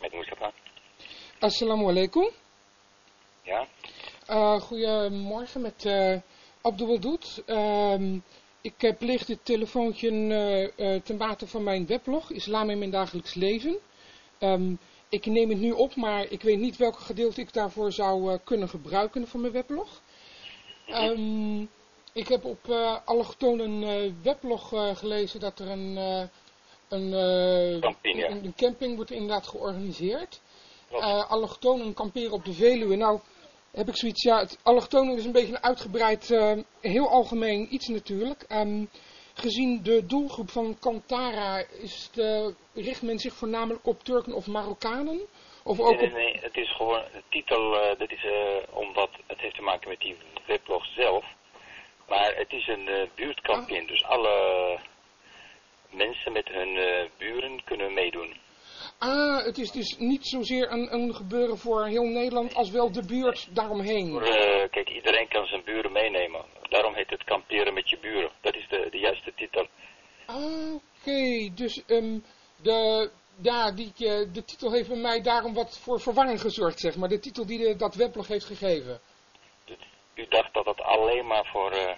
Met Mustafa. Assalamu alaikum. Ja? Uh, goedemorgen met uh, Abdul Wadoud. Uh, ik uh, pleeg dit telefoontje ten bate van mijn weblog, Islam in mijn dagelijks leven. Um, ik neem het nu op, maar ik weet niet welke gedeelte ik daarvoor zou kunnen gebruiken voor mijn weblog. Um, ik heb op uh, allochtoon een weblog gelezen dat er een, een, camping, ja. een, een camping wordt inderdaad georganiseerd. Uh, allochtonen kamperen op de Veluwe. Nou, heb ik zoiets, ja, het allochtonen is een beetje een uitgebreid, uh, heel algemeen iets natuurlijk. Um, gezien de doelgroep van Kantara, is de, richt men zich voornamelijk op Turken of Marokkanen? Of ook nee, nee, nee, het is gewoon, de titel, uh, dat is uh, omdat het heeft te maken met die weblog zelf. Maar het is een uh, buurtkampin, ah. dus alle mensen met hun buren kunnen meedoen. Ah, het is dus niet zozeer een, een gebeuren voor heel Nederland als wel de buurt daaromheen. Voor, kijk, iedereen kan zijn buren meenemen. Daarom heet het kamperen met je buren. Dat is de, de juiste titel. Ah, oké. Okay. Dus um, de, ja, die, uh, de titel heeft bij mij daarom wat voor verwarring gezorgd, zeg maar. De titel die de, dat weblog heeft gegeven. U dacht dat het alleen maar voor... Uh...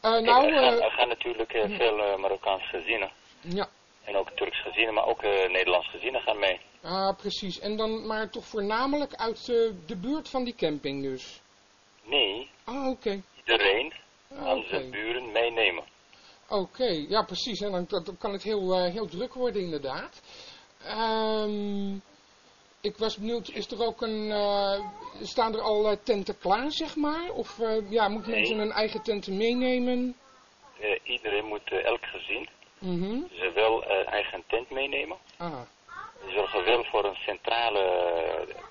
Kijk, nou, er, gaan, er gaan natuurlijk veel Marokkaanse gezinnen. Ja. En ook Turks gezinnen, maar ook Nederlands gezinnen gaan mee. Ah, precies. En dan maar toch voornamelijk uit de buurt van die camping dus? Nee. Ah, oké. Okay. Iedereen ah, aan okay. zijn buren meenemen. Oké, okay. ja precies. En dan, dan, kan het heel, uh, heel druk worden inderdaad. Um, ik was benieuwd, is er ook een, staan er al tenten klaar zeg maar? Of ja, moet nee. mensen hun eigen tenten meenemen? iedereen moet, elk gezin Mm -hmm. Ze uh, eigen tent meenemen. Ah. Ze zorgen wel voor een centrale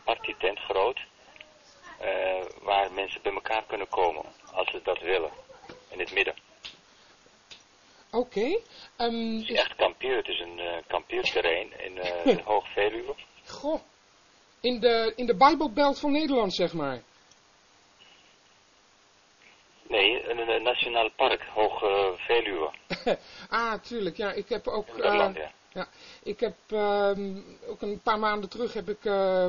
partytent groot. Waar mensen bij elkaar kunnen komen als ze dat willen. In het midden. Oké. Okay. Um, het is echt kampeer. Het is een uh, kampeerterrein in uh, Hoog-Veluwe. Goh. In de, in de Bijbelbelt van Nederland, zeg maar. Nee, een, een nationaal park, Hoog uh, Veluwe. ah, tuurlijk. Ja, ik heb ook... Nederland, ja. ja. Ik heb uh, ook een paar maanden terug heb ik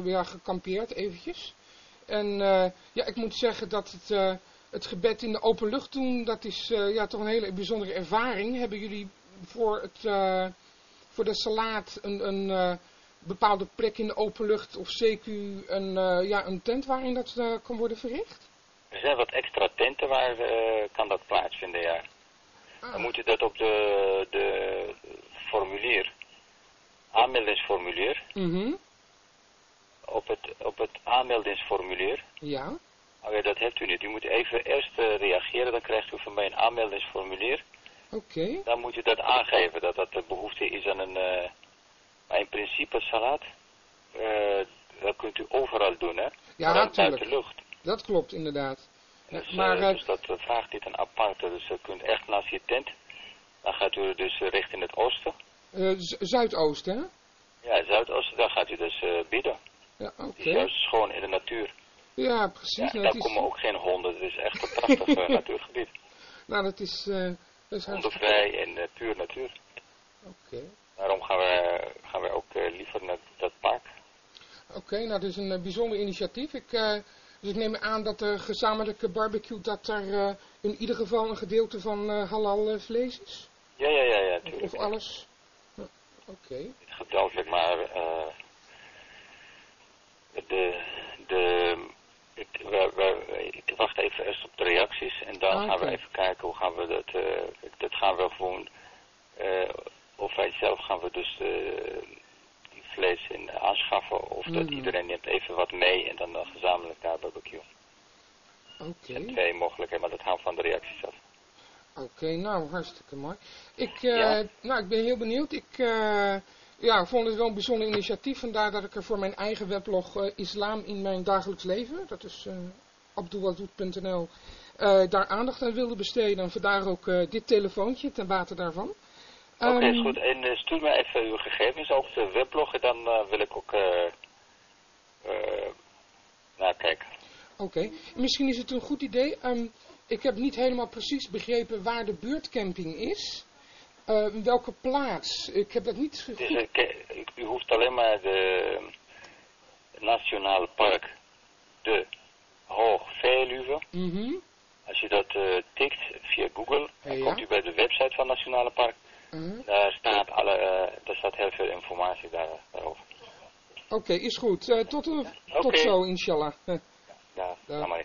ja, gekampeerd, eventjes. En ja, ik moet zeggen dat het, het gebed in de open lucht doen, dat is ja, toch een hele bijzondere ervaring. Hebben jullie voor, het, voor de salaat een, een bepaalde plek in de open lucht of CQ een, ja, een tent waarin dat kan worden verricht? Er zijn wat extra tenten waar uh, kan dat plaatsvinden, ja. Ah. Dan moet je dat op de, de formulier, aanmeldingsformulier, mm -hmm. op, het, op het aanmeldingsformulier. Ja. Oké, dat hebt u niet. U moet even eerst uh, reageren, dan krijgt u van mij een aanmeldingsformulier. Oké. Okay. Dan moet u dat aangeven, dat dat de behoefte is aan een, uh, maar in principe salat, dat kunt u overal doen, hè. Ja, natuurlijk. uit de lucht. Dat klopt, inderdaad. Dus, maar, uh, dus dat uh, vraagt dit een aparte. Dus je kunt echt naast je tent. Dan gaat u dus uh, richting het oosten. Zuidoosten, hè? Ja, Zuidoosten. Dan gaat u dus bidden. Ja, oké. Okay. is juist schoon in de natuur. Ja, precies. Ja, nou, daar is... komen ook geen honden. Het is echt een prachtig natuurgebied. Nou, dat is... dat is Hondenvrij en puur natuur. Oké. Okay. Daarom gaan we, gaan we ook liever naar dat park. Oké, okay, nou, dat is een bijzonder initiatief. Ik... Dus ik neem aan dat de gezamenlijke barbecue, dat er uh, in ieder geval een gedeelte van uh, halal uh, vlees is? Ja, ja, ja, ja, tuurlijk. Of, of alles? Oké. Okay. Gedeeltelijk, maar de, de, ik, we, we, ik wacht even eerst op de reacties en dan ah, gaan we okay. even kijken hoe gaan we dat, dat gaan we gewoon, of wij zelf gaan we dus vlees in aanschaffen of dat Mhm. iedereen neemt even wat mee en dan uh, gezamenlijk daar barbecue. Oké. Zijn twee mogelijkheden, maar dat hangt van de reacties af. Oké, nou hartstikke mooi. Ik, uh, Ja. nou, ik ben heel benieuwd. Ik uh, ja, vond het wel een bijzonder initiatief. Vandaar dat ik er voor mijn eigen weblog uh, Islam in mijn dagelijks leven, dat is abdulwadoed.nl, uh, daar aandacht aan wilde besteden. En vandaar ook uh, dit telefoontje ten bate daarvan. Oké, okay, is Ehm, goed. En uh, stuur me even uw gegevens op de weblog en dan wil ik ook uh, eh, naar kijken. Oké, misschien is het een goed idee. ehm, ik heb niet helemaal precies begrepen waar de buurtcamping is. Eh, welke plaats? Ik heb dat niet goed... eh, u hoeft alleen maar de Nationale Park de Hoog Veluwe. Mhm. Als je dat eh, tikt via Google, dan Ja. komt u bij de website van Nationale Park. Mhm. Daar staat, alle, eh, daar staat heel veel informatie daar, daarover. Oké, is goed. Eh, tot, zo, inshallah. Ja, Ja. maar.